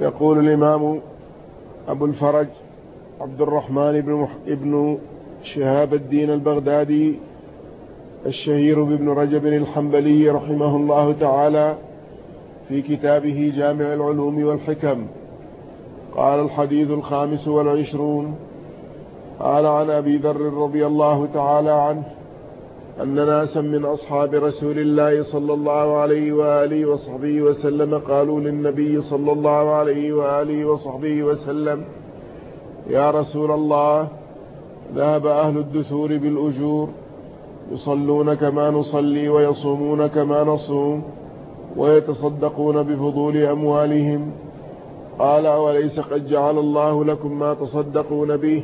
يقول الإمام أبو الفرج عبد الرحمن بن, مح... ابن شهاب الدين البغدادي الشهير بابن رجب الحنبلي رحمه الله تعالى في كتابه جامع العلوم والحكم. قال الحديث الخامس والعشرون قال عن أبي ذر رضي الله تعالى عنه أن ناسا من أصحاب رسول الله صلى الله عليه وآله وصحبه وسلم قالوا للنبي صلى الله عليه وآله وصحبه وسلم يا رسول الله ذهب أهل الدثور بالأجور يصلون كما نصلي ويصومون كما نصوم ويتصدقون بفضول أموالهم. قال أوليس قد جعل الله لكم ما تصدقون به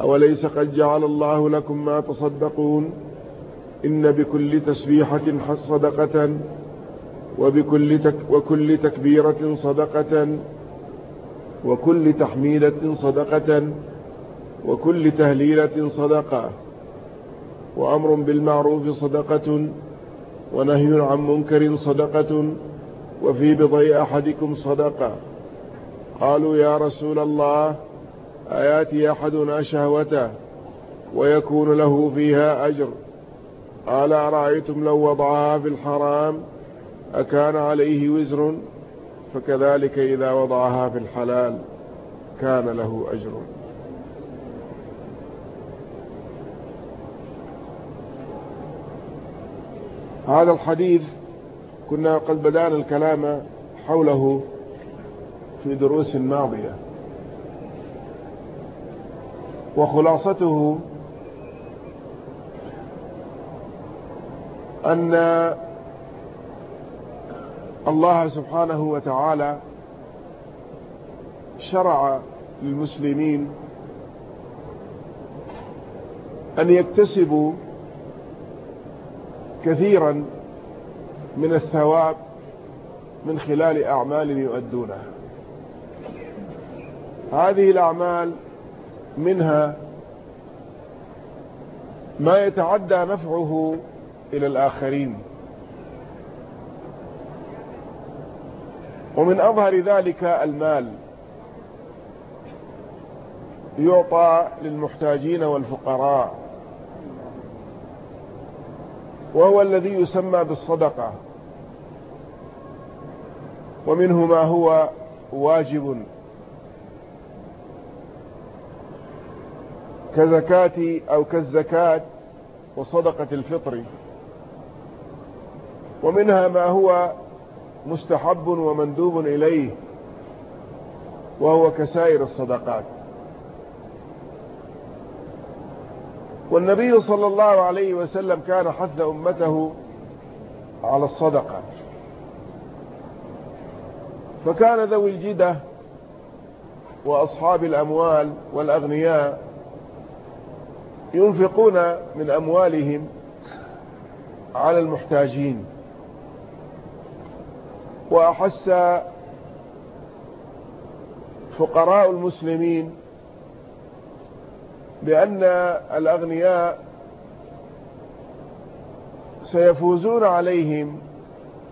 أوليس قد جعل الله لكم ما تصدقون إن بكل تسبيحة صدقة وبكل تك وكل تكبيرة صدقة وكل تحميلة صدقة وكل تهليلة صدقة. وأمر بالمعروف صدقة ونهي عن منكر صدقة وفي بضي أحدكم صدقة. قالوا يا رسول الله آياتي أحدنا شهوته ويكون له فيها أجر. قال أرأيتم لو وضعها في الحرام أكان عليه وزر فكذلك إذا وضعها في الحلال كان له أجر. هذا الحديث كنا قد بدأنا الكلام حوله في دروس ماضية. وخلاصته أن الله سبحانه وتعالى شرع للمسلمين أن يكتسبوا كثيرا من الثواب من خلال أعمال يؤدونها. هذه الأعمال منها ما يتعدى نفعه إلى الآخرين. ومن أظهر ذلك المال. يعطى للمحتاجين والفقراء. وهو الذي يسمى بالصدقة. ومنه ما هو واجب. كزكاة أو كالزكاة وصدقة الفطر. ومنها ما هو مستحب ومندوب إليه وهو كسائر الصدقات. والنبي صلى الله عليه وسلم كان حث أمته على الصدقة. فكان ذوي الجدة وأصحاب الأموال والأغنياء ينفقون من أموالهم على المحتاجين. وأحس فقراء المسلمين بأن الأغنياء سيفوزون عليهم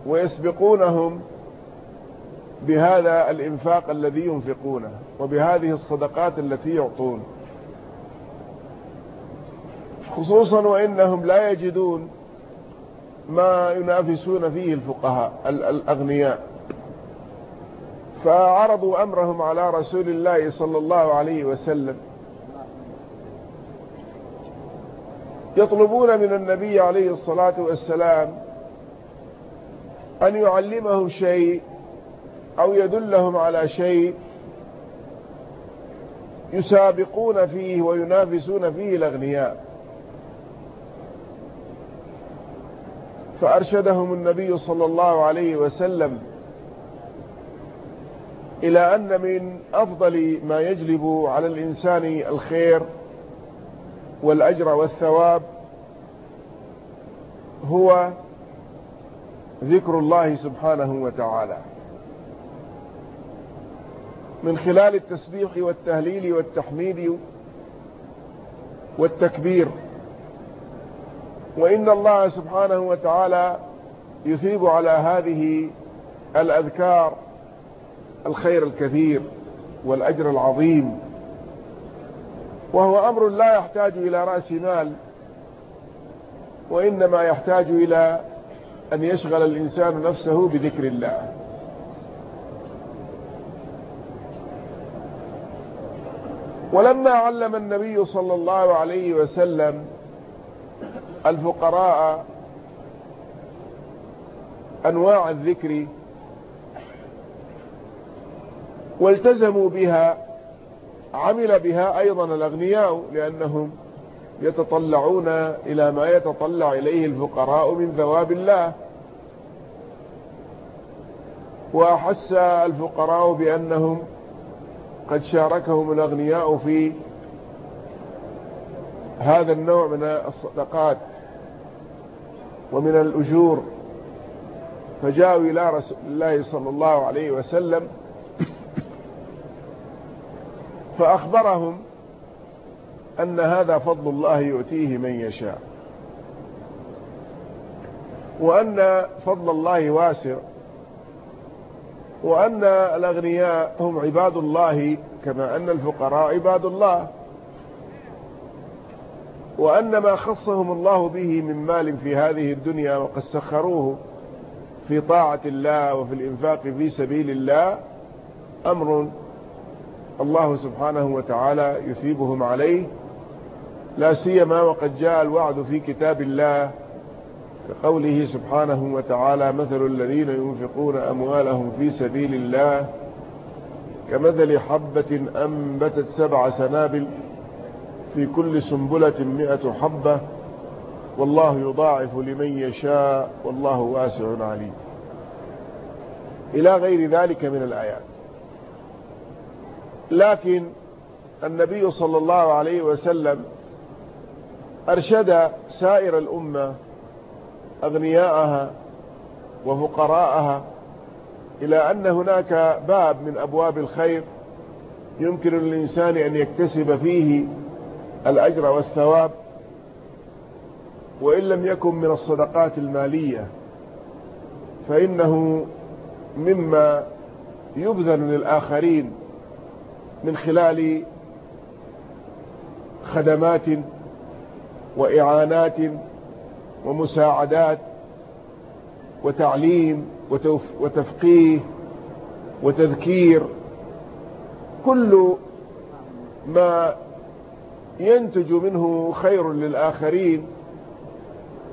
ويسبقونهم بهذا الإنفاق الذي ينفقونه وبهذه الصدقات التي يعطون. خصوصا وإنهم لا يجدون ما ينافسون فيه الفقهاء الأغنياء. فعرضوا أمرهم على رسول الله صلى الله عليه وسلم. يطلبون من النبي عليه الصلاة والسلام أن يعلمهم شيء أو يدلهم على شيء يسابقون فيه وينافسون فيه الأغنياء. فأرشدهم النبي صلى الله عليه وسلم إلى أن من أفضل ما يجلب على الإنسان الخير والأجر والثواب هو ذكر الله سبحانه وتعالى. من خلال التسبيح والتهليل والتحميد والتكبير وإن الله سبحانه وتعالى يثيب على هذه الأذكار الخير الكثير والأجر العظيم. وهو أمر لا يحتاج إلى رأس مال وإنما يحتاج إلى أن يشغل الإنسان نفسه بذكر الله. ولما علم النبي صلى الله عليه وسلم الفقراء أنواع الذكر والتزموا بها عمل بها أيضا الأغنياء لأنهم يتطلعون إلى ما يتطلع إليه الفقراء من ثواب الله. وأحس الفقراء بأنهم قد شاركهم الأغنياء في هذا النوع من الصدقات. ومن الأجور فجاءوا إلى رسول الله صلى الله عليه وسلم فأخبرهم أن هذا فضل الله يؤتيه من يشاء وأن فضل الله واسع وأن الأغنياء هم عباد الله كما أن الفقراء عباد الله وأن ما خصهم الله به من مال في هذه الدنيا وقد سخروه في طاعة الله وفي الإنفاق في سبيل الله أمر الله سبحانه وتعالى يثيبهم عليه. لا سيما وقد جاء الوعد في كتاب الله كقوله سبحانه وتعالى مثل الذين ينفقون أموالهم في سبيل الله كمثل حبة أنبتت سبع سنابل في كل سنبلة مئة حبة والله يضاعف لمن يشاء والله واسع عليم. إلى غير ذلك من الآيات. لكن النبي صلى الله عليه وسلم أرشد سائر الأمة أغنياءها وفقراءها إلى أن هناك باب من أبواب الخير يمكن للإنسان أن يكتسب فيه الأجر والثواب وإن لم يكن من الصدقات المالية فإنه مما يبذل للآخرين من خلال خدمات وإعانات ومساعدات وتعليم وتفقيه وتذكير كل ما ينتج منه خير للآخرين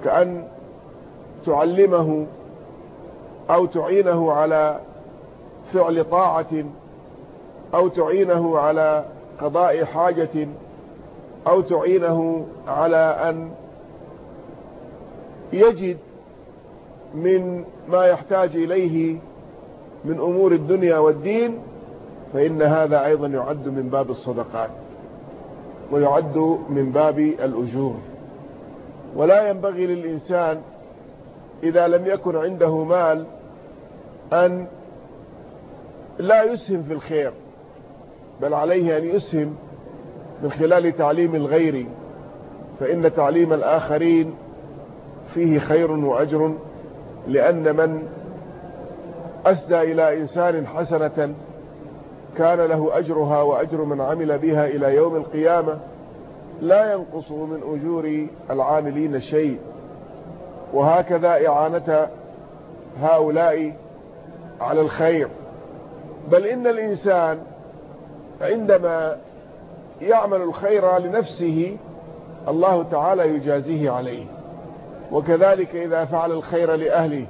كأن تعلمه أو تعينه على فعل طاعة أو تعينه على قضاء حاجة أو تعينه على أن يجد من ما يحتاج إليه من أمور الدنيا والدين فإن هذا أيضا يعد من باب الصدقات. ويعد من باب الأجور. ولا ينبغي للإنسان إذا لم يكن عنده مال أن لا يسهم في الخير بل عليه أن يسهم من خلال تعليم الغير فإن تعليم الآخرين فيه خير وأجر لأن من أسدى إلى إنسان حسنة كان له أجرها وأجر من عمل بها إلى يوم القيامة لا ينقص من أجور العاملين شيء. وهكذا إعانة هؤلاء على الخير. بل إن الإنسان عندما يعمل الخير لنفسه الله تعالى يجازيه عليه. وكذلك إذا فعل الخير لأهله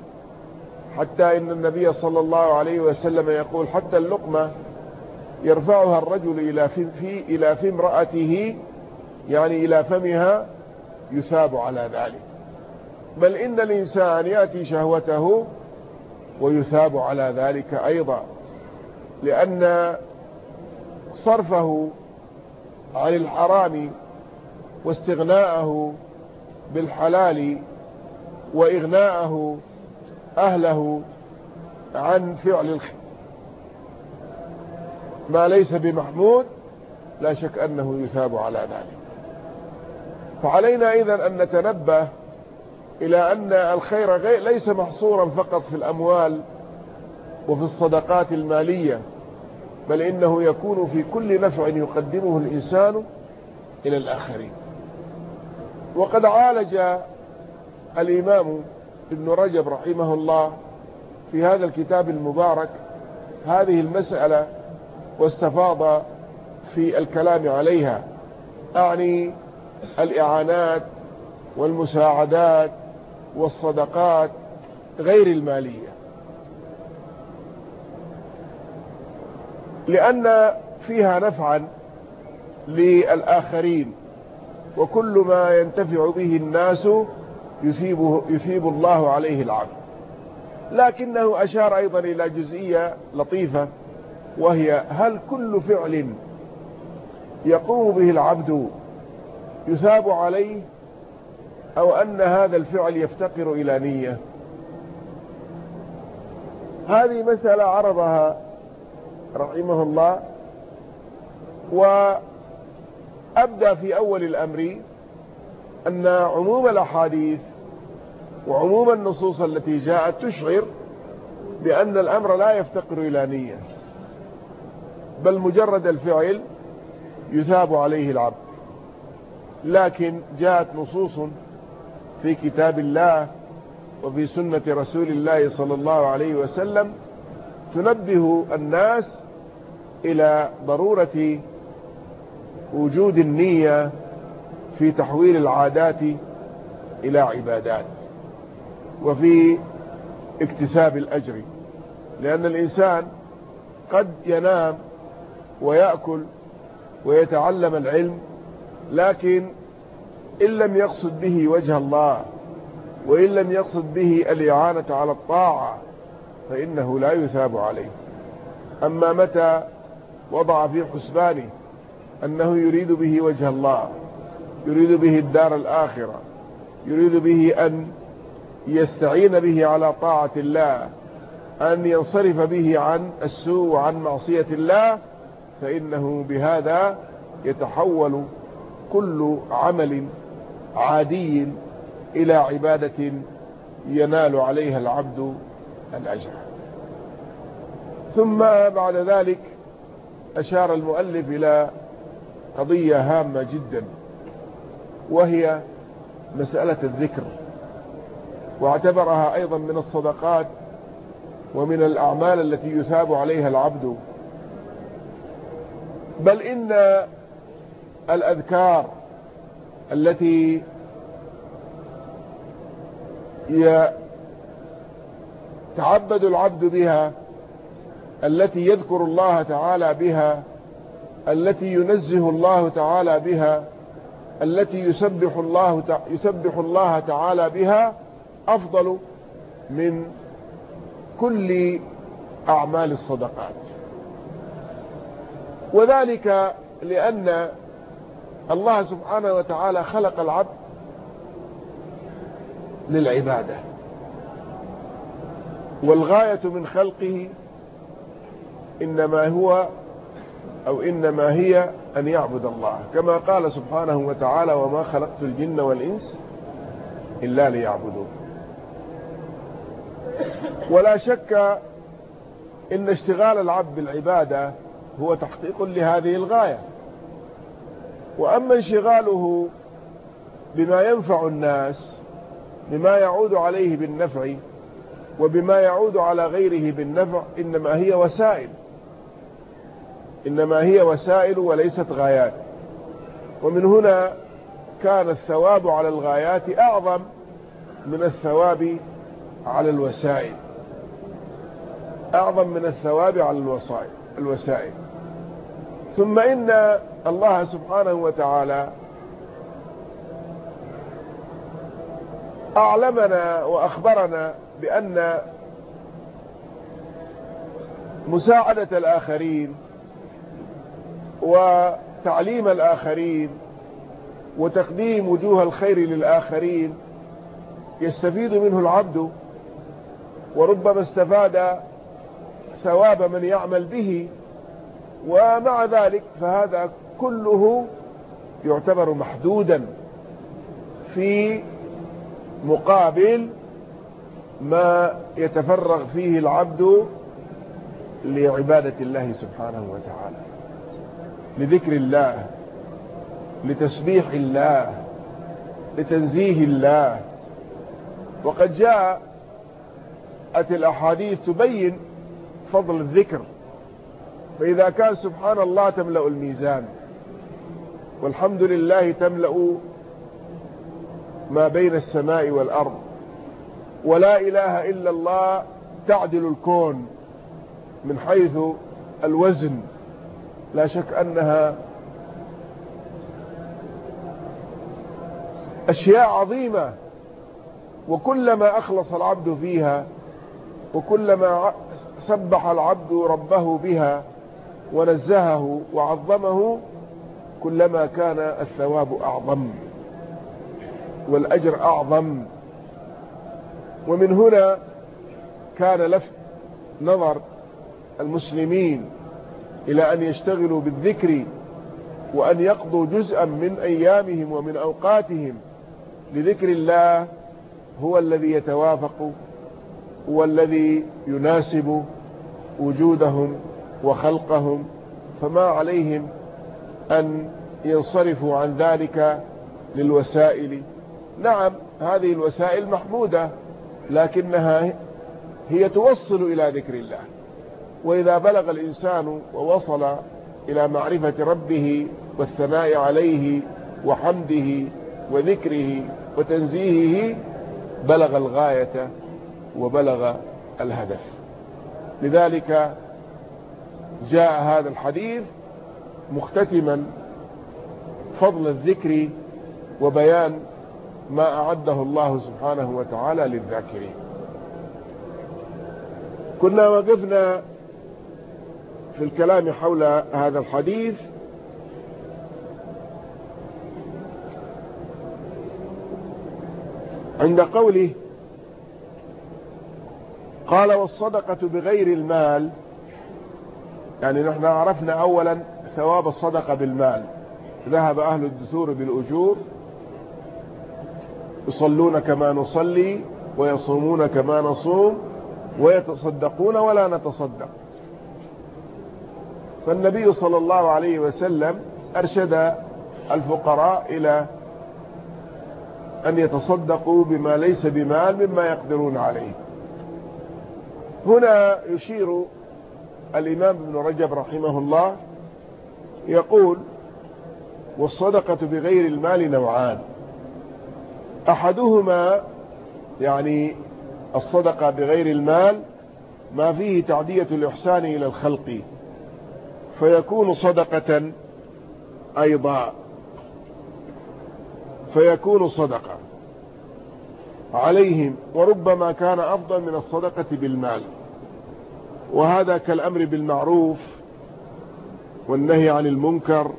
حتى إن النبي صلى الله عليه وسلم يقول حتى اللقمة يرفعها الرجل إلى في, إلى في امرأته يعني إلى فمها يثاب على ذلك. بل إن الإنسان يأتي شهوته ويثاب على ذلك أيضا لأن صرفه عن الحرام واستغناءه بالحلال وإغناءه أهله عن فعل ما ليس بمحمود لا شك أنه يثاب على ذلك. فعلينا إذن أن نتنبه إلى أن الخير ليس محصورا فقط في الأموال وفي الصدقات المالية بل إنه يكون في كل نفع يقدمه الإنسان إلى الآخرين. وقد عالج الإمام ابن رجب رحمه الله في هذا الكتاب المبارك هذه المسألة واستفاض في الكلام عليها أعني الإعانات والمساعدات والصدقات غير المالية. لأن فيها نفعا للآخرين وكل ما ينتفع به الناس يثيبه يثيب الله عليه العبد لكنه أشار أيضا إلى جزئية لطيفة وهي هل كل فعل يقوم به العبد يثاب عليه أو أن هذا الفعل يفتقر إلى نية؟ هذه مسألة عرضها رحمه الله وأبدى في أول الأمر أن عموم الأحاديث وعموم النصوص التي جاءت تشعر بأن الأمر لا يفتقر إلى نية. بل مجرد الفعل يثاب عليه العبد. لكن جاءت نصوص في كتاب الله وفي سنة رسول الله صلى الله عليه وسلم تنبه الناس إلى ضرورة وجود النية في تحويل العادات إلى عبادات وفي اكتساب الأجر. لأن الإنسان قد ينام ويأكل ويتعلم العلم لكن إن لم يقصد به وجه الله وإن لم يقصد به الإعانة على الطاعة فإنه لا يثاب عليه. أما متى وضع في حسبانه أنه يريد به وجه الله يريد به الدار الآخرة يريد به أن يستعين به على طاعة الله أن ينصرف به عن السوء وعن معصية الله فإنه بهذا يتحول كل عمل عادي إلى عبادة ينال عليها العبد الأجر. ثم بعد ذلك أشار المؤلف إلى قضية هامة جدا وهي مسألة الذكر واعتبرها أيضا من الصدقات ومن الأعمال التي يثاب عليها العبد بل إن الأذكار التي يتعبد العبد بها التي يذكر الله تعالى بها التي ينزه الله تعالى بها التي يسبح الله يسبح الله تعالى بها أفضل من كل أعمال الصدقات. وذلك لأن الله سبحانه وتعالى خلق العبد للعبادة. والغاية من خلقه إنما هو أو إنما هي أن يعبد الله. كما قال سبحانه وتعالى وما خلقت الجن والإنس إلا ليعبدون. ولا شك إن اشتغال العبد بالعبادة هو تحقيق لهذه الغاية. وأما انشغاله بما ينفع الناس بما يعود عليه بالنفع وبما يعود على غيره بالنفع إنما هي وسائل. إنما هي وسائل وليست غايات. ومن هنا كان الثواب على الغايات أعظم من الثواب على الوسائل. أعظم من الثواب على الوسائل. ثم إن الله سبحانه وتعالى أعلمنا وأخبرنا بأن مساعدة الآخرين وتعليم الآخرين وتقديم وجوه الخير للآخرين يستفيد منه العبد وربما استفاد ثواب من يعمل به ومع ذلك فهذا كله يعتبر محدودا في مقابل ما يتفرغ فيه العبد لعبادة الله سبحانه وتعالى. لذكر الله لتسبيح الله لتنزيه الله. وقد جاءت الأحاديث تبين فضل الذكر. فإذا كان سبحان الله تملأ الميزان والحمد لله تملأ ما بين السماء والأرض ولا إله إلا الله تعدل الكون من حيث الوزن لا شك أنها أشياء عظيمة وكلما أخلص العبد فيها وكلما سبح العبد ربه بها ونزهه وعظمه كلما كان الثواب أعظم والأجر أعظم. ومن هنا كان لفت نظر المسلمين إلى أن يشتغلوا بالذكر وأن يقضوا جزءا من أيامهم ومن أوقاتهم لذكر الله هو الذي يتوافق هو الذي يناسب وجودهم وخلقهم فما عليهم أن ينصرفوا عن ذلك للوسائل. نعم هذه الوسائل محمودة لكنها هي توصل إلى ذكر الله. وإذا بلغ الإنسان ووصل إلى معرفة ربه والثناء عليه وحمده وذكره وتنزيهه بلغ الغاية وبلغ الهدف. لذلك جاء هذا الحديث مختتما فضل الذكر وبيان ما أعده الله سبحانه وتعالى للذاكرين. كنا وقفنا في الكلام حول هذا الحديث. عند قوله قال والصدقة بغير المال يعني نحن عرفنا أولا ثواب الصدقة بالمال. ذهب أهل الدثور بالأجور يصلون كما نصلي ويصومون كما نصوم ويتصدقون ولا نتصدق. فالنبي صلى الله عليه وسلم أرشد الفقراء إلى أن يتصدقوا بما ليس بمال مما يقدرون عليه. هنا يشير الإمام ابن رجب رحمه الله يقول والصدقة بغير المال نوعان. أحدهما يعني الصدقة بغير المال ما فيه تعدية الإحسان إلى الخلق فيكون صدقة أيضا فيكون صدقة عليهم وربما كان أفضل من الصدقة بالمال. وهذا كالأمر بالمعروف والنهي عن المنكر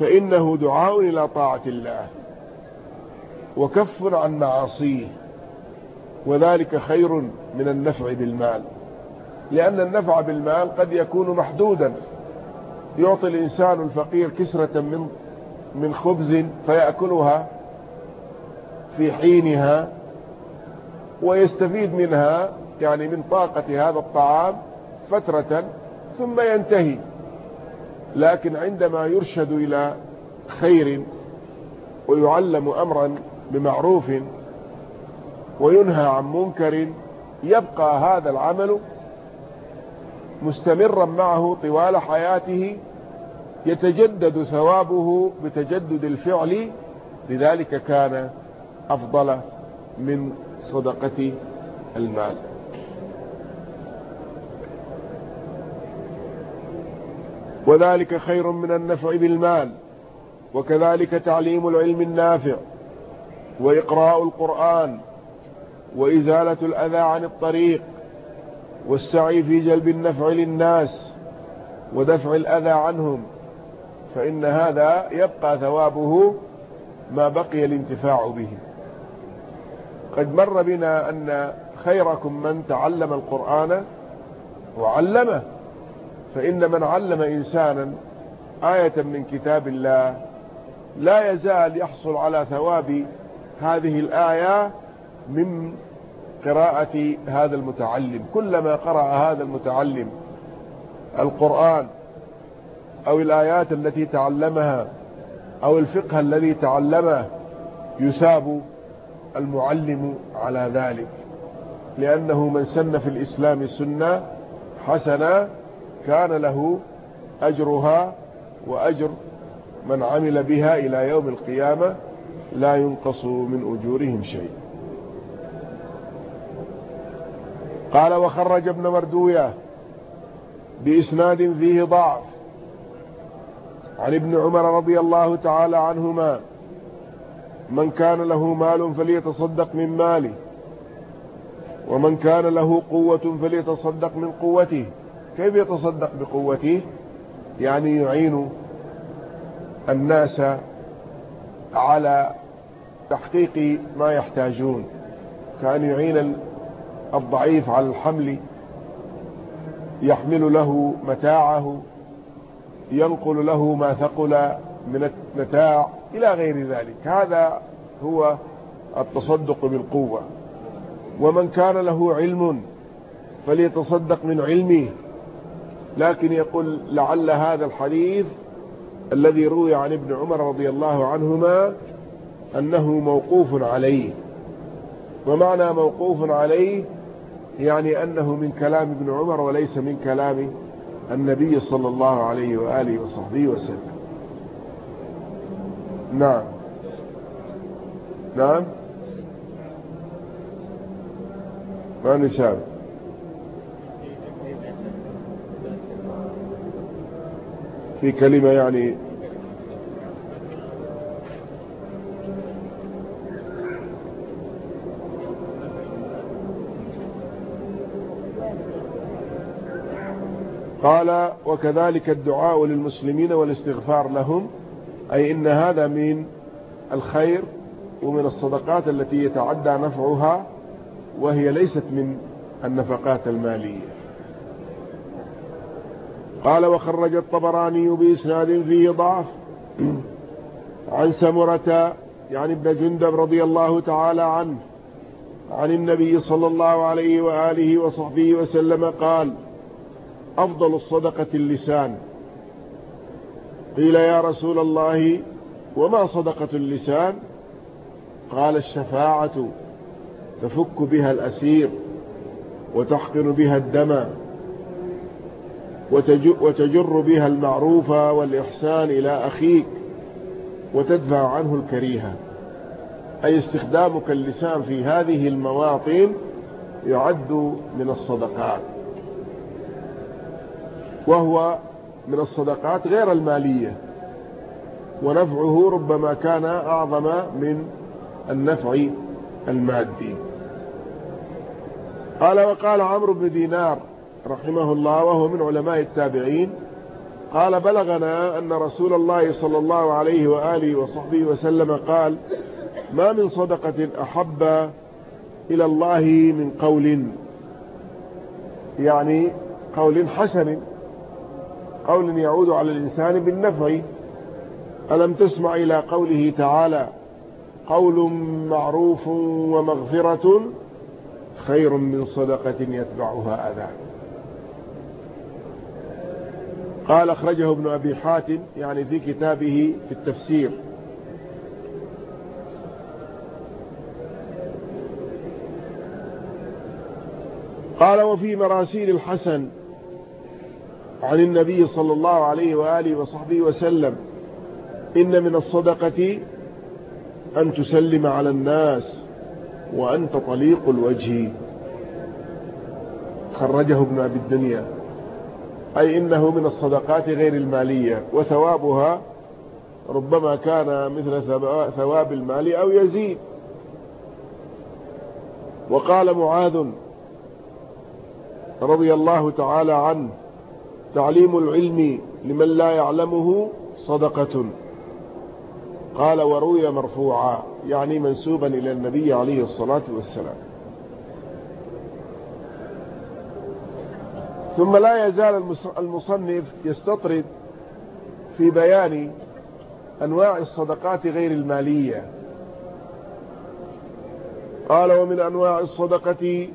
فإنه دعاء إلى طاعة الله وكف عن معاصيه وذلك خير من النفع بالمال لأن النفع بالمال قد يكون محدودا يعطي الإنسان الفقير كسرة من من خبز فيأكلها في حينها ويستفيد منها يعني من طاقة هذا الطعام فترة ثم ينتهي. لكن عندما يرشد إلى خير ويعلم أمرا بمعروف وينهى عن منكر يبقى هذا العمل مستمرا معه طوال حياته يتجدد ثوابه بتجدد الفعل. لذلك كان أفضل من صدقة المال. وذلك خير من النفع بالمال وكذلك تعليم العلم النافع وإقراء القرآن وإزالة الأذى عن الطريق والسعي في جلب النفع للناس ودفع الأذى عنهم فإن هذا يبقى ثوابه ما بقي الانتفاع به. قد مر بنا أن خيركم من تعلم القرآن وعلمه. فإن من علم إنسانا آية من كتاب الله لا يزال يحصل على ثواب هذه الآية من قراءة هذا المتعلم. كلما قرأ هذا المتعلم القرآن أو الآيات التي تعلمها أو الفقه الذي تعلمه يثاب المعلم على ذلك. لأنه من سن في الإسلام سنة حسنة كان له أجرها وأجر من عمل بها إلى يوم القيامة لا ينقص من أجورهم شيء. قال وخرج ابن مردوية بإسناد فيه ضعف. عن ابن عمر رضي الله تعالى عنهما من كان له مال فليتصدق من ماله ومن كان له قوة فليتصدق من قوته. كيف يتصدق بقوته؟ يعني يعين الناس على تحقيق ما يحتاجون. كأن يعين الضعيف على الحمل يحمل له متاعه ينقل له ما ثقل من المتاع إلى غير ذلك. هذا هو التصدق بالقوة. ومن كان له علم فليتصدق من علمه. لكن يقول لعل هذا الحديث الذي روي عن ابن عمر رضي الله عنهما أنه موقوف عليه. ومعنى موقوف عليه يعني أنه من كلام ابن عمر وليس من كلام النبي صلى الله عليه وآله وصحبه وسلم. نعم. نعم. ما نشاب في كلمة يعني. قال وكذلك الدعاء للمسلمين والاستغفار لهم. أي إن هذا من الخير ومن الصدقات التي يتعدى نفعها وهي ليست من النفقات المالية. قال وخرج الطبراني بإسناد فيه ضعف. عن سمرة يعني ابن جندب رضي الله تعالى عنه عن النبي صلى الله عليه وآله وصحبه وسلم قال أفضل الصدقة اللسان. قيل يا رسول الله وما صدقة اللسان؟ قال الشفاعة تفك بها الأسير وتحقن بها الدم. وتجر بها المعروف والإحسان إلى أخيك وتدفع عنه الكريهة. أي استخدامك اللسان في هذه المواطن يعد من الصدقات. وهو من الصدقات غير المالية. ونفعه ربما كان أعظم من النفع المادي. قال وقال عمرو بن دينار رحمه الله وهو من علماء التابعين قال بلغنا أن رسول الله صلى الله عليه وآله وصحبه وسلم قال ما من صدقة أحب إلى الله من قول يعني قول حسن قول يعود على الإنسان بالنفع ألم تسمع إلى قوله تعالى قول معروف ومغفرة خير من صدقة يتبعها أذى قال أخرجه ابن أبي حاتم يعني في كتابه في التفسير. قال وفي مراسيل الحسن عن النبي صلى الله عليه وآله وصحبه وسلم إن من الصدقة أن تسلم على الناس وأنت طليق الوجه. خرجه ابن أبي الدنيا. أي إنه من الصدقات غير المالية وثوابها ربما كان مثل ثواب المال أو يزيد. وقال معاذ رضي الله تعالى عنه تعليم العلم لمن لا يعلمه صدقة. قال وروي مرفوعا يعني منسوبا إلى النبي عليه الصلاة والسلام. ثم لا يزال المصنف يستطرد في بيان أنواع الصدقات غير المالية. قال ومن أنواع الصدقة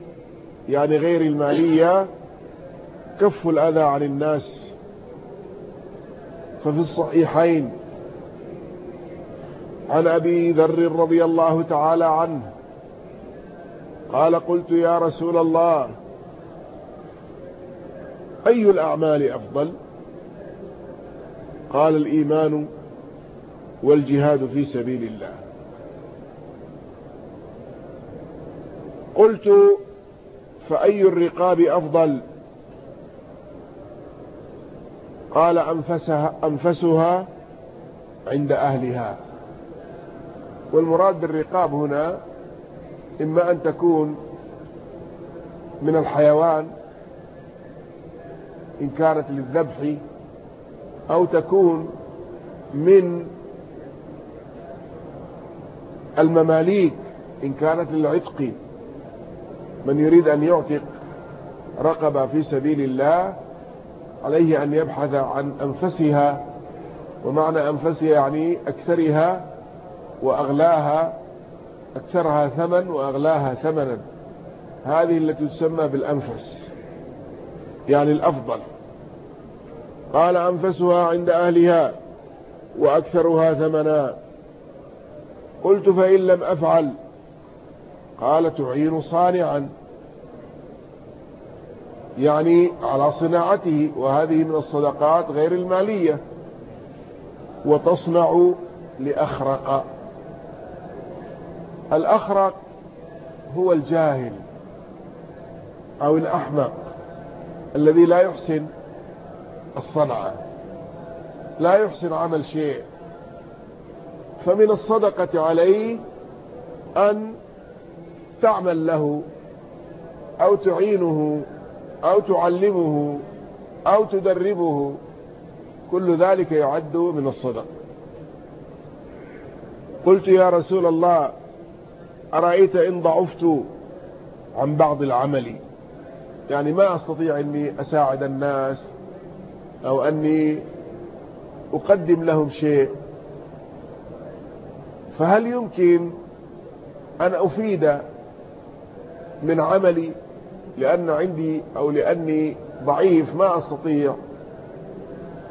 يعني غير المالية كف الأذى عن الناس. ففي الصحيحين عن أبي ذر رضي الله تعالى عنه قال قلت يا رسول الله أي الأعمال أفضل؟ قال الإيمان والجهاد في سبيل الله. قلت فأي الرقاب أفضل؟ قال أنفسها, أنفسها عند أهلها. والمراد بالرقاب هنا إما أن تكون من الحيوان إن كانت للذبح أو تكون من المماليك إن كانت للعتق. من يريد أن يعتق رقبة في سبيل الله عليه أن يبحث عن أنفسها ومعنى أنفسها يعني أكثرها وأغلاها أكثرها ثمن وأغلاها ثمنا. هذه التي تسمى بالأنفس. يعني الأفضل. قال أنفسها عند أهلها وأكثرها ثمنا. قلت فإن لم أفعل. قال تعين صانعا. يعني على صناعته وهذه من الصدقات غير المالية. وتصنع لأخرق. الأخرق هو الجاهل أو الأحمق. الذي لا يحسن الصنعة لا يحسن عمل شيء. فمن الصدقة عليه أن تعمل له أو تعينه أو تعلمه أو تدربه. كل ذلك يعد من الصدق. قلت يا رسول الله أرأيت إن ضعفت عن بعض العمل؟ يعني ما أستطيع أني أساعد الناس أو أني أقدم لهم شيء فهل يمكن أن أفيد من عملي لأن عندي أو لأني ضعيف؟ ما أستطيع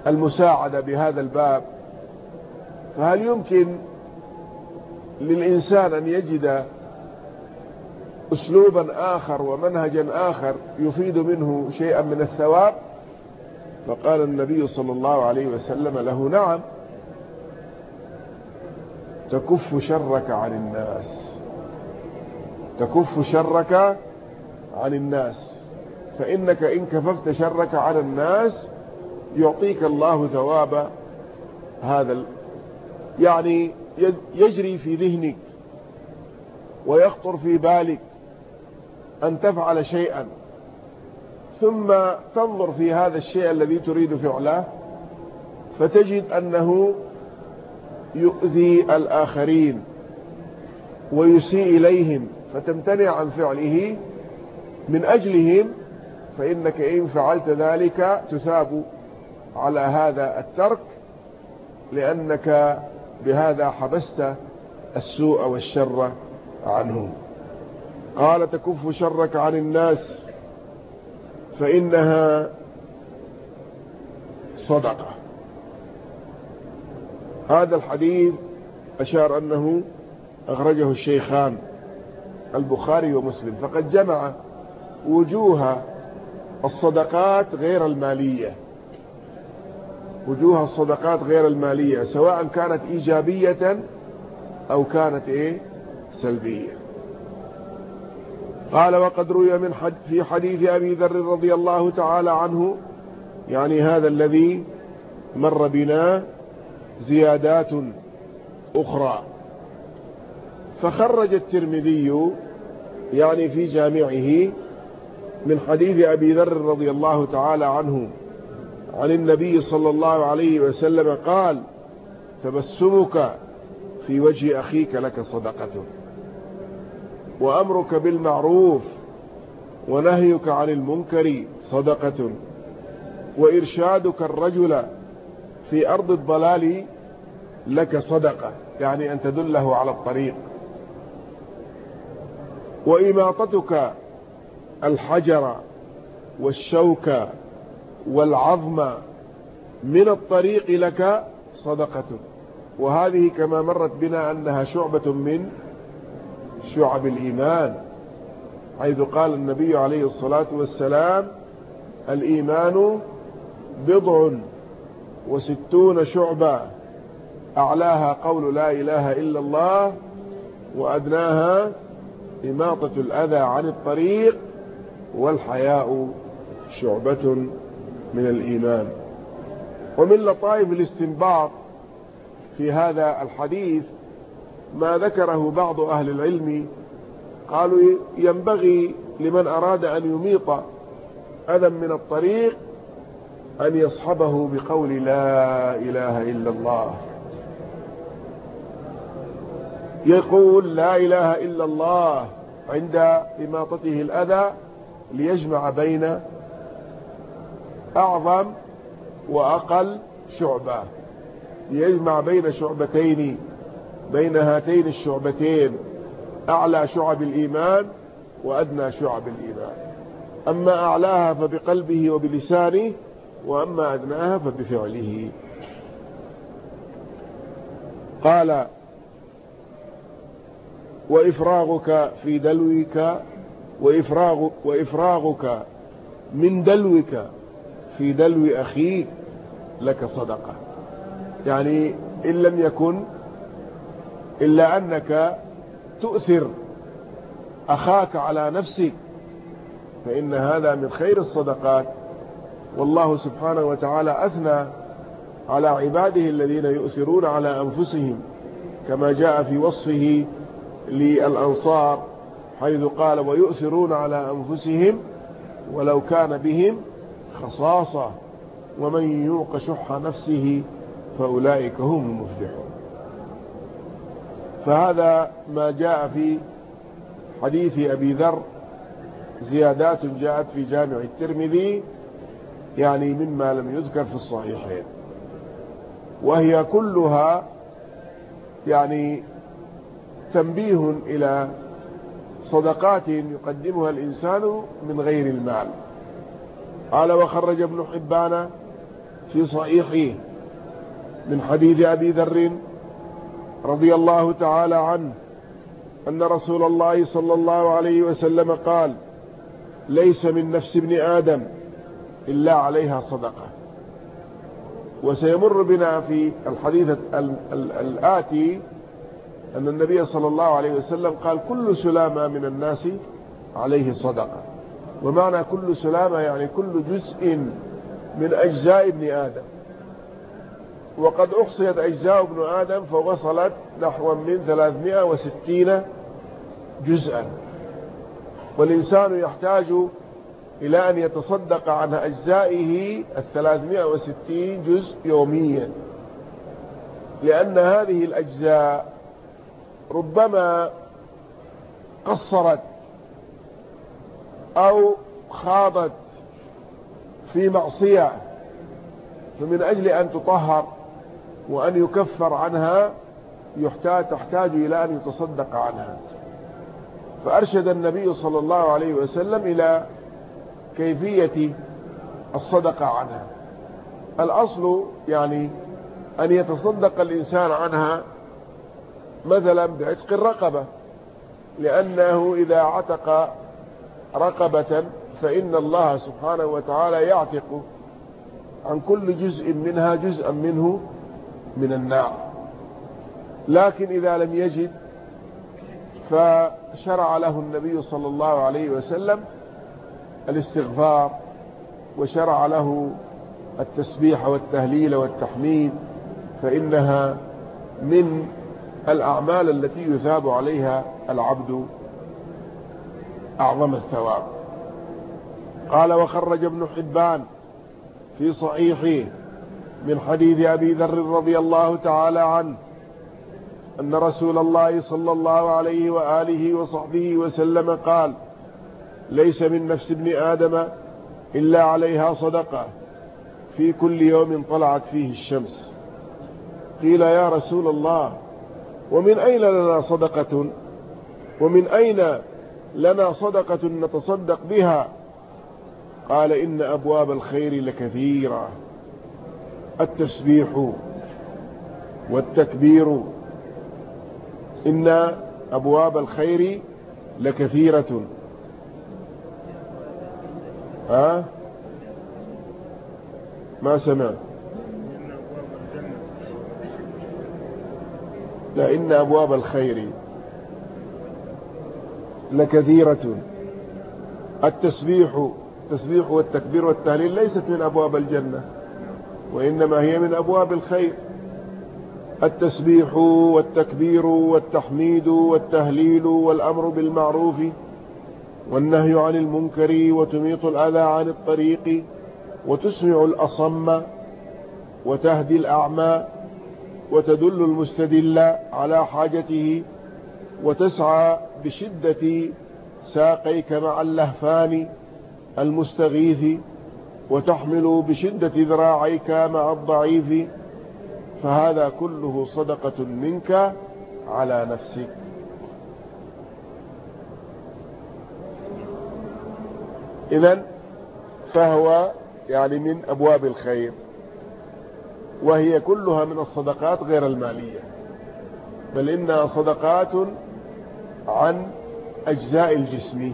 المساعدة بهذا الباب. فهل يمكن للإنسان أن يجد أسلوبا آخر ومنهجا آخر يفيد منه شيئا من الثواب؟ فقال النبي صلى الله عليه وسلم له نعم. تكف شرك عن الناس. تكف شرك عن الناس. فإنك إن كففت شرك على الناس يعطيك الله ثواب هذا يعني يجري في ذهنك ويخطر في بالك. أن تفعل شيئا ثم تنظر في هذا الشيء الذي تريد فعله فتجد أنه يؤذي الآخرين ويسيء إليهم فتمتنع عن فعله من أجلهم فإنك إن فعلت ذلك تثاب على هذا الترك لأنك بهذا حبست السوء والشر عنهم قال تكف شرك عن الناس فإنها صدقة. هذا الحديث أشار أنه أخرجه الشيخان البخاري ومسلم فقد جمع وجوه الصدقات غير المالية. وجوه الصدقات غير المالية سواء كانت إيجابية أو كانت إيه؟ سلبية. قال وقد روي من حد في حديث أبي ذر رضي الله تعالى عنه يعني هذا الذي مر بنا زيادات أخرى. فخرج الترمذي يعني في جامعه من حديث أبي ذر رضي الله تعالى عنه عن النبي صلى الله عليه وسلم قال تبسمك في وجه أخيك لك صدقة. وأمرك بالمعروف ونهيك عن المنكر صدقة. وإرشادك الرجل في أرض الضلال لك صدقة يعني أن تدله على الطريق. وإماطتك الحجر والشوك والعظم من الطريق لك صدقة. وهذه كما مرت بنا أنها شعبة من شعب الإيمان حيث قال النبي عليه الصلاة والسلام الإيمان بضع وستون شعبة أعلاها قول لا إله إلا الله وأدناها إماطة الأذى عن الطريق والحياء شعبة من الإيمان. ومن لطائف الاستنباط في هذا الحديث ما ذكره بعض أهل العلم قالوا ينبغي لمن أراد أن يميط أذى من الطريق أن يصحبه بقول لا إله إلا الله. يقول لا إله إلا الله عند إماطته الأذى ليجمع بين أعظم وأقل شعبة. ليجمع بين شعبتين بين هاتين الشعبتين أعلى شعب الإيمان وأدنى شعب الإيمان. أما أعلاها فبقلبه وبلسانه وأما أدناها فبفعله. قال وإفراغك في دلوك وإفراغ وإفراغك من دلوك في دلو أخيك لك صدقة. يعني إن لم يكن إلا أنك تؤثر أخاك على نفسك فإن هذا من خير الصدقات. والله سبحانه وتعالى أثنى على عباده الذين يؤثرون على أنفسهم كما جاء في وصفه للأنصار حيث قال ويؤثرون على أنفسهم ولو كان بهم خصاصة ومن يوق شح نفسه فأولئك هم المفلحون. فهذا ما جاء في حديث أبي ذر زيادات جاءت في جامع الترمذي يعني مما لم يذكر في الصحيحين. وهي كلها يعني تنبيه إلى صدقات يقدمها الإنسان من غير المال. قال وخرج ابن حبان في صحيحه من حديث أبي ذر رضي الله تعالى عنه أن رسول الله صلى الله عليه وسلم قال ليس من نفس ابن آدم إلا عليها صدقة. وسيمر بنا في الحديث الآتي أن النبي صلى الله عليه وسلم قال كل سلامة من الناس عليه صدقة. ومعنى كل سلامة يعني كل جزء من أجزاء ابن آدم. وقد أحصيت أجزاء ابن آدم فوصلت نحو من 360 جزءا. والإنسان يحتاج إلى أن يتصدق عن أجزائه الثلاثمائة وستين جزء يوميا. لأن هذه الأجزاء ربما قصرت أو خاضت في معصية فمن أجل أن تطهر وأن يكفر عنها يحتاج تحتاج إلى أن يتصدق عنها. فأرشد النبي صلى الله عليه وسلم إلى كيفية الصدقة عنها. الأصل يعني أن يتصدق الإنسان عنها مثلا بعتق الرقبة لأنه إذا عتق رقبة فإن الله سبحانه وتعالى يعتق عن كل جزء منها جزءا منه من النار. لكن إذا لم يجد فشرع له النبي صلى الله عليه وسلم الاستغفار وشرع له التسبيح والتهليل والتحميد فإنها من الأعمال التي يثاب عليها العبد أعظم الثواب. قال وخرج ابن حبان في صحيحه من حديث أبي ذر رضي الله تعالى عنه أن رسول الله صلى الله عليه وآله وصحبه وسلم قال ليس من نفس ابن آدم إلا عليها صدقة في كل يوم طلعت فيه الشمس. قيل يا رسول الله ومن أين لنا صدقة؟ ومن أين لنا صدقة نتصدق بها؟ قال إن أبواب الخير لكثيرة. التسبيح والتكبير. إن أبواب الخير لكثيرة. ها؟ ما سمعت؟ إن أبواب الخير لكثيرة. التسبيح التسبيح والتكبير والتهليل ليست من أبواب الجنة. وإنما هي من أبواب الخير. التسبيح والتكبير والتحميد والتهليل والأمر بالمعروف والنهي عن المنكر وتميط الأذى عن الطريق وتسمع الأصم وتهدي الأعمى وتدل المستدل على حاجته وتسعى بشدة ساقيك مع اللهفان المستغيث وتحمل بشدة ذراعيك مع الضعيف فهذا كله صدقة منك على نفسك. إذا فهو يعني من أبواب الخير وهي كلها من الصدقات غير المالية بل إنها صدقات عن أجزاء الجسم.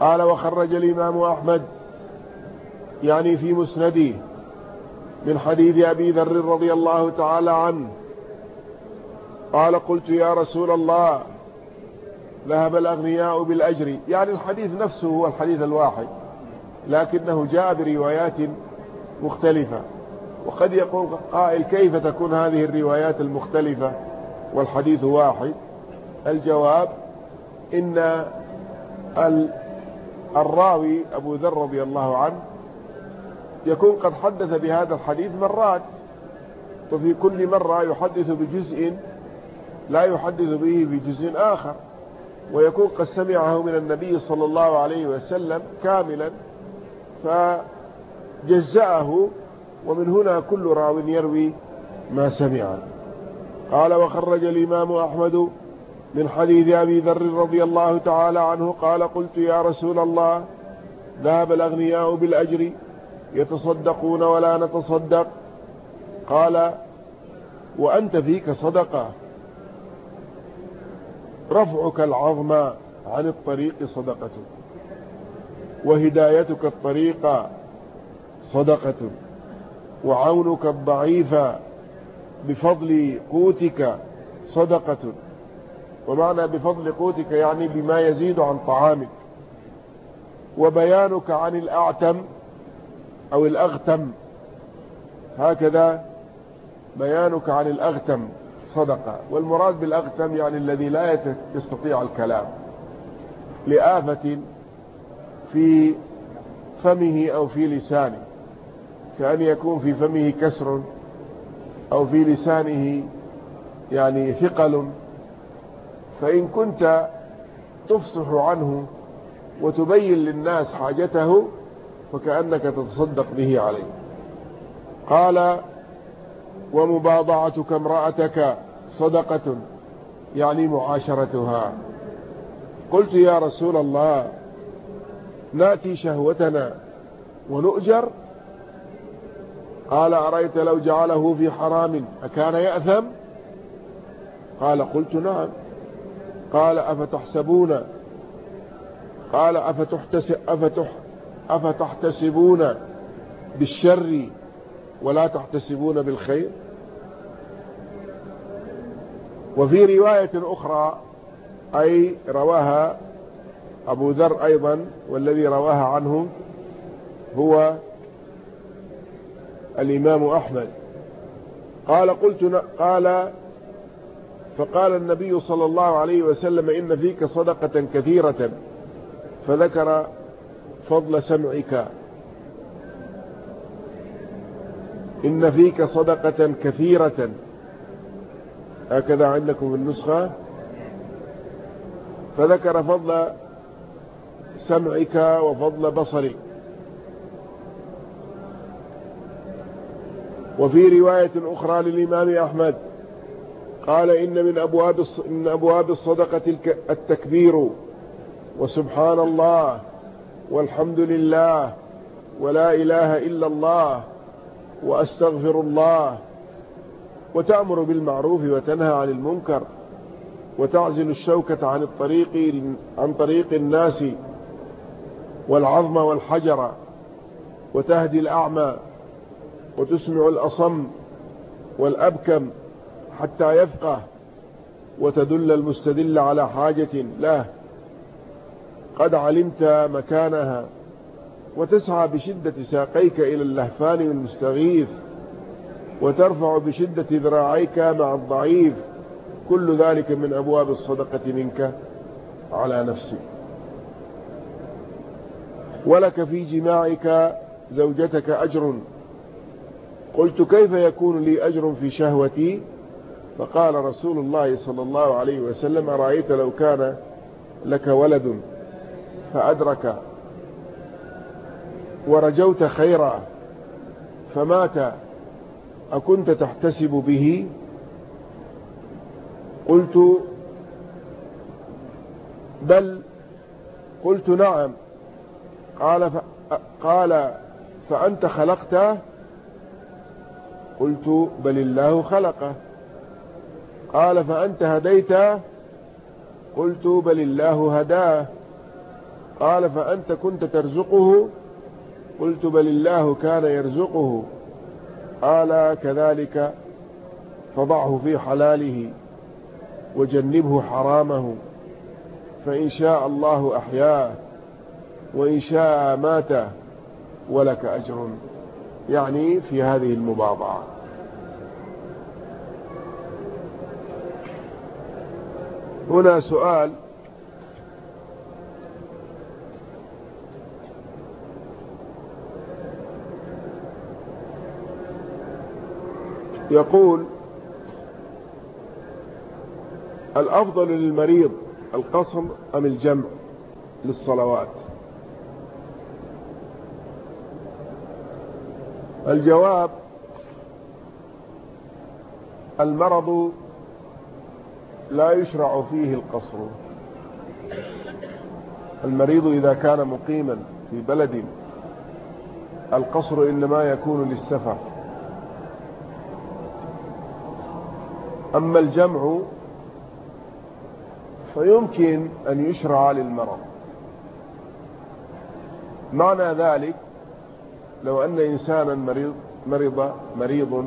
قال وخرج الإمام أحمد يعني في مسنده من حديث أبي ذر رضي الله تعالى عنه. قال قلت يا رسول الله ذهب الأغنياء بالأجر. يعني الحديث نفسه هو الحديث الواحد لكنه جاء بروايات مختلفة. وقد يقول قائل كيف تكون هذه الروايات المختلفة؟ والحديث واحد. الجواب إن الراوي أبو ذر رضي الله عنه يكون قد حدث بهذا الحديث مرات وفي كل مرة يحدث بجزء لا يحدث به بجزء آخر ويكون قد سمعه من النبي صلى الله عليه وسلم كاملا فجزأه ومن هنا كل راو يروي ما سمع قال وخرج الإمام أحمد من حديث أبي ذر رضي الله تعالى عنه قال قلت يا رسول الله ذهب الأغنياء بالأجر يتصدقون ولا نتصدق. قال وأنت فيك صدقة. رفعك العظم عن الطريق صدقة وهدايتك الطريق صدقة وعونك الضعيف بفضل قوتك صدقة. ومعنى بفضل قوتك يعني بما يزيد عن طعامك. وبيانك عن الأعتم أو الأغتم. هكذا بيانك عن الأغتم. صدقة. والمراد بالأغتم يعني الذي لا يستطيع الكلام. لآفة في فمه أو في لسانه. كأن يكون في فمه كسر أو في لسانه يعني ثقل. فإن كنت تفصح عنه وتبين للناس حاجته فكأنك تتصدق به عليه. قال ومباضعتك امرأتك صدقة يعني معاشرتها. قلت يا رسول الله نأتي شهوتنا ونؤجر؟ قال أرأيت لو جعله في حرام أكان يأثم؟ قال قلت نعم. قال أفتحسبون؟ قال أفتح أفتحتسبون بالشر ولا تحتسبون بالخير؟ وفي رواية أخرى أي رواها أبو ذر أيضا والذي رواها عنه هو الإمام أحمد. قال قلت قال فقال النبي صلى الله عليه وسلم إن فيك صدقة كثيرة فذكر فضل سمعك. إن فيك صدقة كثيرة. هكذا عندكم النسخة. فذكر فضل سمعك وفضل بصرك. وفي رواية أخرى للإمام أحمد قال إن من أبواب من أبواب الصدقة التكبير. وسبحان الله. والحمد لله ولا إله إلا الله وأستغفر الله وتأمر بالمعروف وتنهى عن المنكر وتعزل الشوكة عن الطريق عن طريق الناس والعظم والحجر وتهدي الأعمى وتسمع الأصم والأبكم حتى يفقه وتدل المستدل على حاجة له قد علمت مكانها وتسعى بشدة ساقيك إلى اللهفان المستغيث وترفع بشدة ذراعيك مع الضعيف. كل ذلك من أبواب الصدقة منك على نفسك. ولك في جماعك زوجتك أجر. قلت كيف يكون لي أجر في شهوتي؟ فقال رسول الله صلى الله عليه وسلم أرأيت لو كان لك ولد. فأدرك ورجوت خيرا فمات أكنت تحتسب به. قلت بل قلت نعم. قال ف... قال فأنت خلقته قلت بل الله خلقه قال فأنت هديته قلت بل الله هداه. قال فأنت كنت ترزقه؟ قلت بل الله كان يرزقه. قال كذلك فضعه في حلاله وجنبه حرامه. فإن شاء الله أحياه وإن شاء مات ولك أجر. يعني في هذه المباضعة. هنا سؤال يقول الأفضل للمريض القصر أم الجمع للصلوات؟ الجواب المرض لا يشرع فيه القصر. المريض إذا كان مقيما في بلد القصر إنما يكون للسفر. أما الجمع فيمكن أن يشرع للمرض. معنى ذلك لو أن إنسانا مريض مرض مريض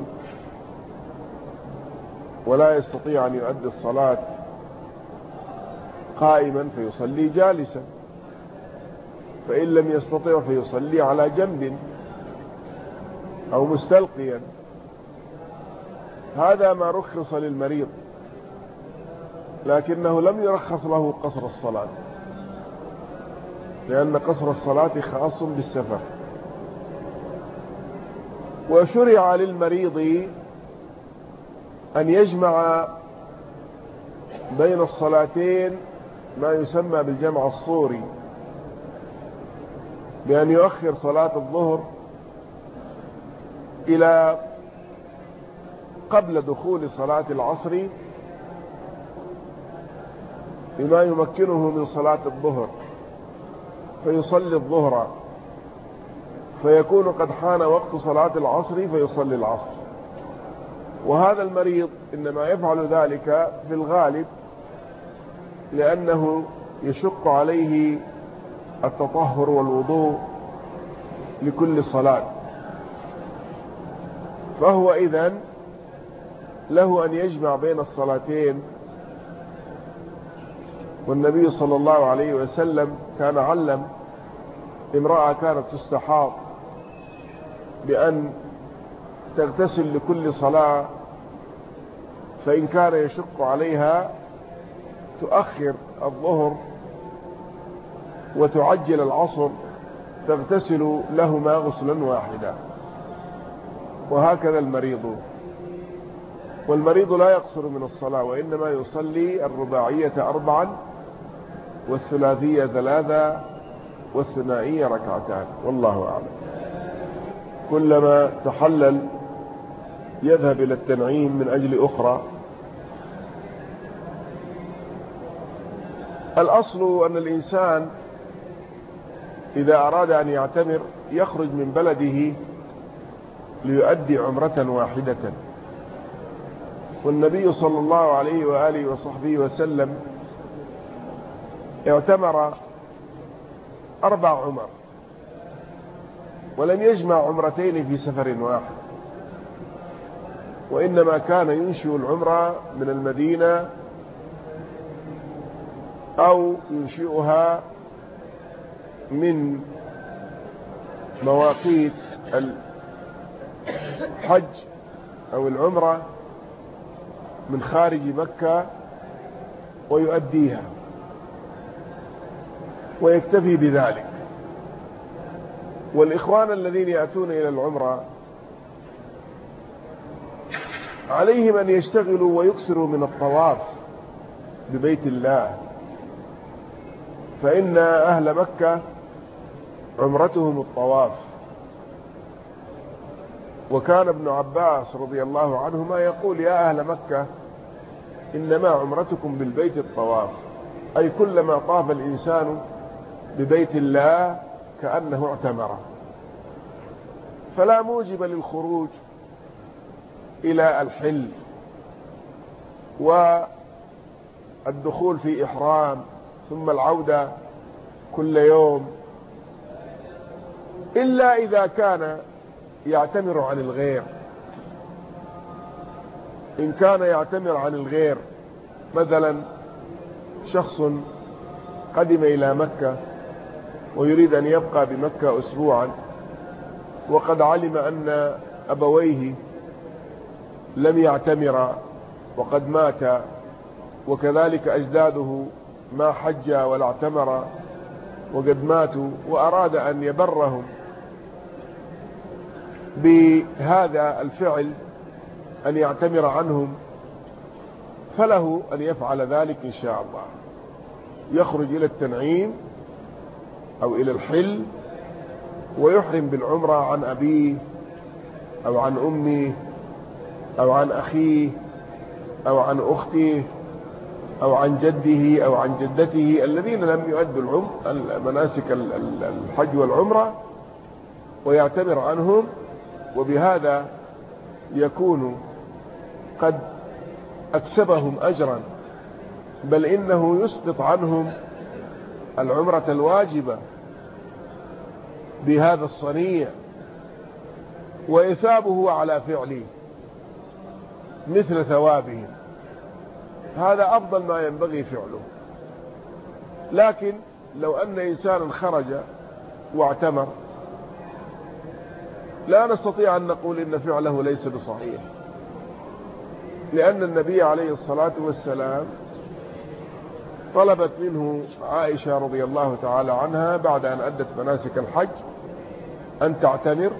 ولا يستطيع أن يؤدي الصلاة قائما فيصلي جالسا فإن لم يستطع فيصلي على جنب أو مستلقيا. هذا ما رخص للمريض لكنه لم يرخص له قصر الصلاة لأن قصر الصلاة خاص بالسفر. وشرع للمريض أن يجمع بين الصلاتين ما يسمى بالجمع الصوري بأن يؤخر صلاة الظهر إلى قبل دخول صلاة العصر بما يمكنه من صلاة الظهر فيصلي الظهر فيكون قد حان وقت صلاة العصر فيصلي العصر. وهذا المريض إنما يفعل ذلك في الغالب لأنه يشق عليه التطهر والوضوء لكل صلاة. فهو إذن له أن يجمع بين الصلاتين. والنبي صلى الله عليه وسلم كان علم امرأة كانت تستحاض بأن تغتسل لكل صلاة فإن كان يشق عليها تؤخر الظهر وتعجل العصر تغتسل لهما غسلا واحدا. وهكذا المريض والمريض لا يقصر من الصلاة وإنما يصلي الرباعية أربعا والثلاثية ثلاثة والثنائية ركعتان والله أعلم. كلما تحلل يذهب إلى التنعيم من أجل أخرى. الأصل أن الإنسان إذا أراد أن يعتمر يخرج من بلده ليؤدي عمرة واحدة. والنبي صلى الله عليه وآله وصحبه وسلم اعتمر أربع عمر ولم يجمع عمرتين في سفر واحد وإنما كان ينشئ العمرة من المدينة أو ينشئها من مواقيت الحج أو العمرة من خارج مكة ويؤديها ويكتفي بذلك. والإخوان الذين يأتون إلى العمرة عليهم أن يشتغلوا ويكثروا من الطواف ببيت الله. فإن أهل مكة عمرتهم الطواف. وكان ابن عباس رضي الله عنهما يقول يا أهل مكة إنما عمرتكم بالبيت الطواف أي كلما طاف الإنسان ببيت الله كأنه اعتمر فلا موجب للخروج إلى الحل والدخول في إحرام ثم العودة كل يوم إلا إذا كان يعتمر عن الغير. إن كان يعتمر عن الغير مثلا شخص قدم إلى مكة ويريد أن يبقى بمكة أسبوعا وقد علم أن أبويه لم يعتمر وقد مات وكذلك أجداده ما حج ولا اعتمر وقد ماتوا وأراد أن يبرهم. بهذا الفعل أن يعتمر عنهم فله أن يفعل ذلك إن شاء الله. يخرج إلى التنعيم أو إلى الحل ويحرم بالعمرة عن أبيه أو عن أمه أو عن أخيه أو عن أخته أو عن جده أو عن جدته الذين لم يؤدوا العم مناسك الحج والعمرة ويعتبر عنهم وبهذا يكون قد أكسبهم أجرا بل إنه يسقط عنهم العمرة الواجبة بهذا الصنيع وإثابه على فعله مثل ثوابهم هذا أفضل ما ينبغي فعله. لكن لو أن إنسانا خرج واعتمر لا نستطيع أن نقول إن فعله ليس بصحيح. لأن النبي عليه الصلاة والسلام طلبت منه عائشة رضي الله تعالى عنها بعد أن أدت مناسك الحج أن تعتمر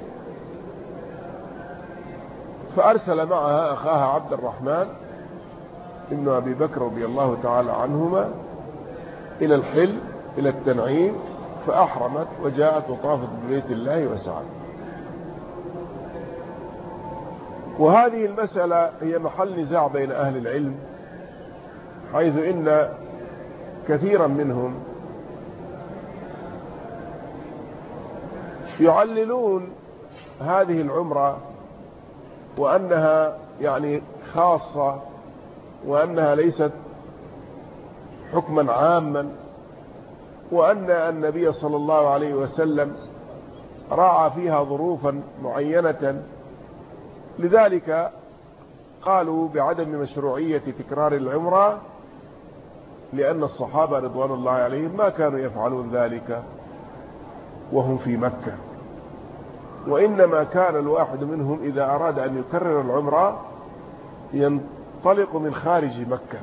فأرسل معها أخاها عبد الرحمن ابن أبي بكر رضي الله تعالى عنهما إلى الحل إلى التنعيم فأحرمت وجاءت وطافت ببيت الله وسعت. وهذه المسألة هي محل نزاع بين أهل العلم حيث إن كثيرا منهم يعللون هذه العمرة وأنها يعني خاصة وأنها ليست حكما عاما وأن النبي صلى الله عليه وسلم راعى فيها ظروفا معينة لذلك قالوا بعدم مشروعية تكرار العمرة لأن الصحابة رضوان الله عليهم ما كانوا يفعلون ذلك وهم في مكة. وإنما كان الواحد منهم إذا أراد أن يكرر العمرة ينطلق من خارج مكة.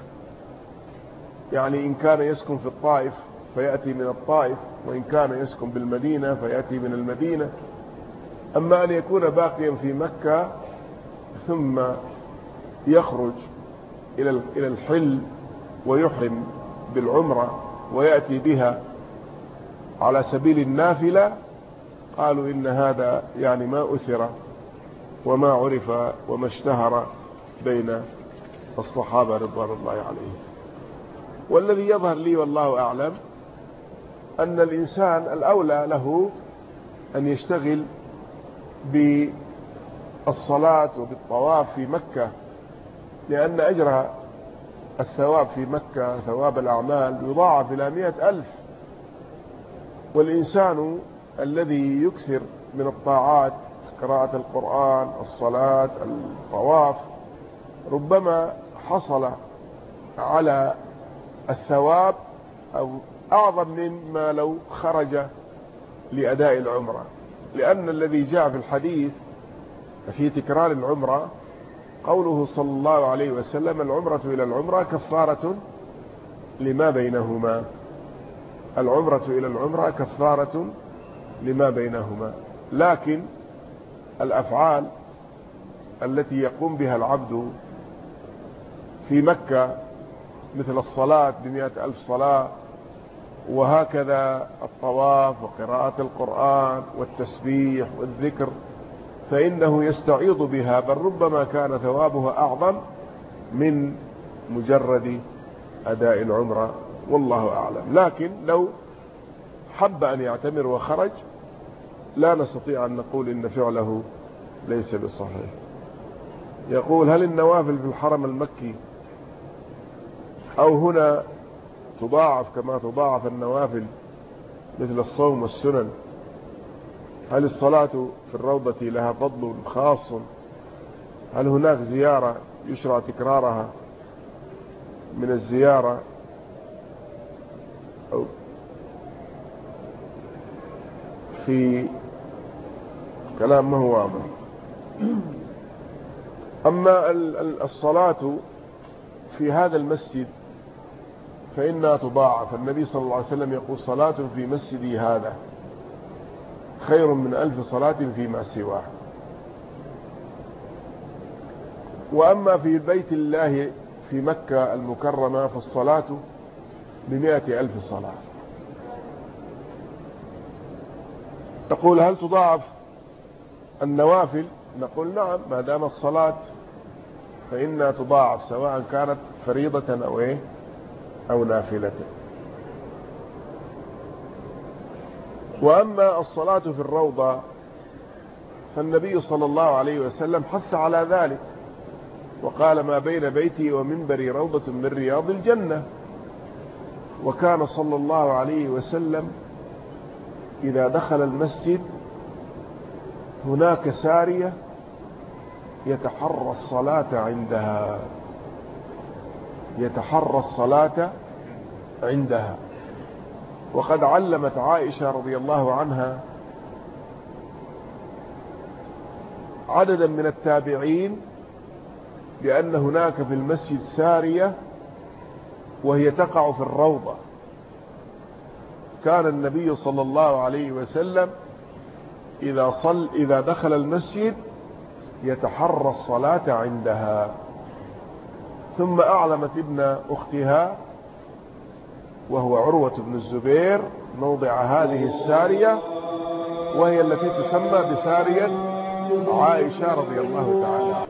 يعني إن كان يسكن في الطائف فيأتي من الطائف وإن كان يسكن بالمدينة فيأتي من المدينة. أما أن يكون باقيا في مكة ثم يخرج إلى الحل ويحرم بالعمرة ويأتي بها على سبيل النافلة. قالوا إن هذا يعني ما أثر وما عرف وما اشتهر بين الصحابة رضوان الله عليهم. والذي يظهر لي والله أعلم أن الإنسان الأولى له أن يشتغل بالصلاة وبالطواف في مكة لأن أجر الثواب في مكة ثواب الأعمال يضاعف إلى مئة ألف. والإنسان الذي يكثر من الطاعات قراءة القرآن الصلاة الطواف ربما حصل على الثواب أو أعظم مما لو خرج لأداء العمرة. لأن الذي جاء في الحديث في تكرار العمرة قوله صلى الله عليه وسلم العمرة إلى العمرة كفارة لما بينهما. العمرة إلى العمرة كفارة لما بينهما. لكن الأفعال التي يقوم بها العبد في مكة مثل الصلاة بمئة ألف صلاة وهكذا الطواف وقراءة القرآن والتسبيح والذكر فإنه يستعيض بها بل ربما كان ثوابها أعظم من مجرد أداء العمرة والله أعلم. لكن لو حب أن يعتمر وخرج لا نستطيع أن نقول إن فعله ليس بصحيح. يقول هل النوافل في الحرم المكي أو هنا تضاعف كما تضاعف النوافل مثل الصوم والسنن؟ هل الصلاة في الروضة لها فضل خاص؟ هل هناك زيارة يشرع تكرارها من الزيارة؟ أو في كلام ما هو واضح. أما الصلاة في هذا المسجد فإنها تضاعف. النبي صلى الله عليه وسلم يقول صلاة في مسجدي هذا. خير من ألف صلاة فيما سواه وأما في بيت الله في مكة المكرمة فالصلاة بمئة ألف صلاة. تقول هل تضاعف النوافل؟ نقول نعم ما دام الصلاة فإنها تضاعف سواء كانت فريضة أو إيه؟ أو نافلة. وأما الصلاة في الروضة فالنبي صلى الله عليه وسلم حث على ذلك وقال ما بين بيتي ومنبري روضة من رياض الجنة وكان صلى الله عليه وسلم إذا دخل المسجد هناك سارية يتحرى الصلاة عندها يتحرى الصلاة عندها. وقد علمت عائشة رضي الله عنها عددا من التابعين بأن هناك في المسجد سارية وهي تقع في الروضة. كان النبي صلى الله عليه وسلم إذا, صل إذا دخل المسجد يتحرى الصلاة عندها. ثم أعلمت ابن أختها وهو عروة بن الزبير موضع هذه السارية وهي التي تسمى بسارية عائشة رضي الله تعالى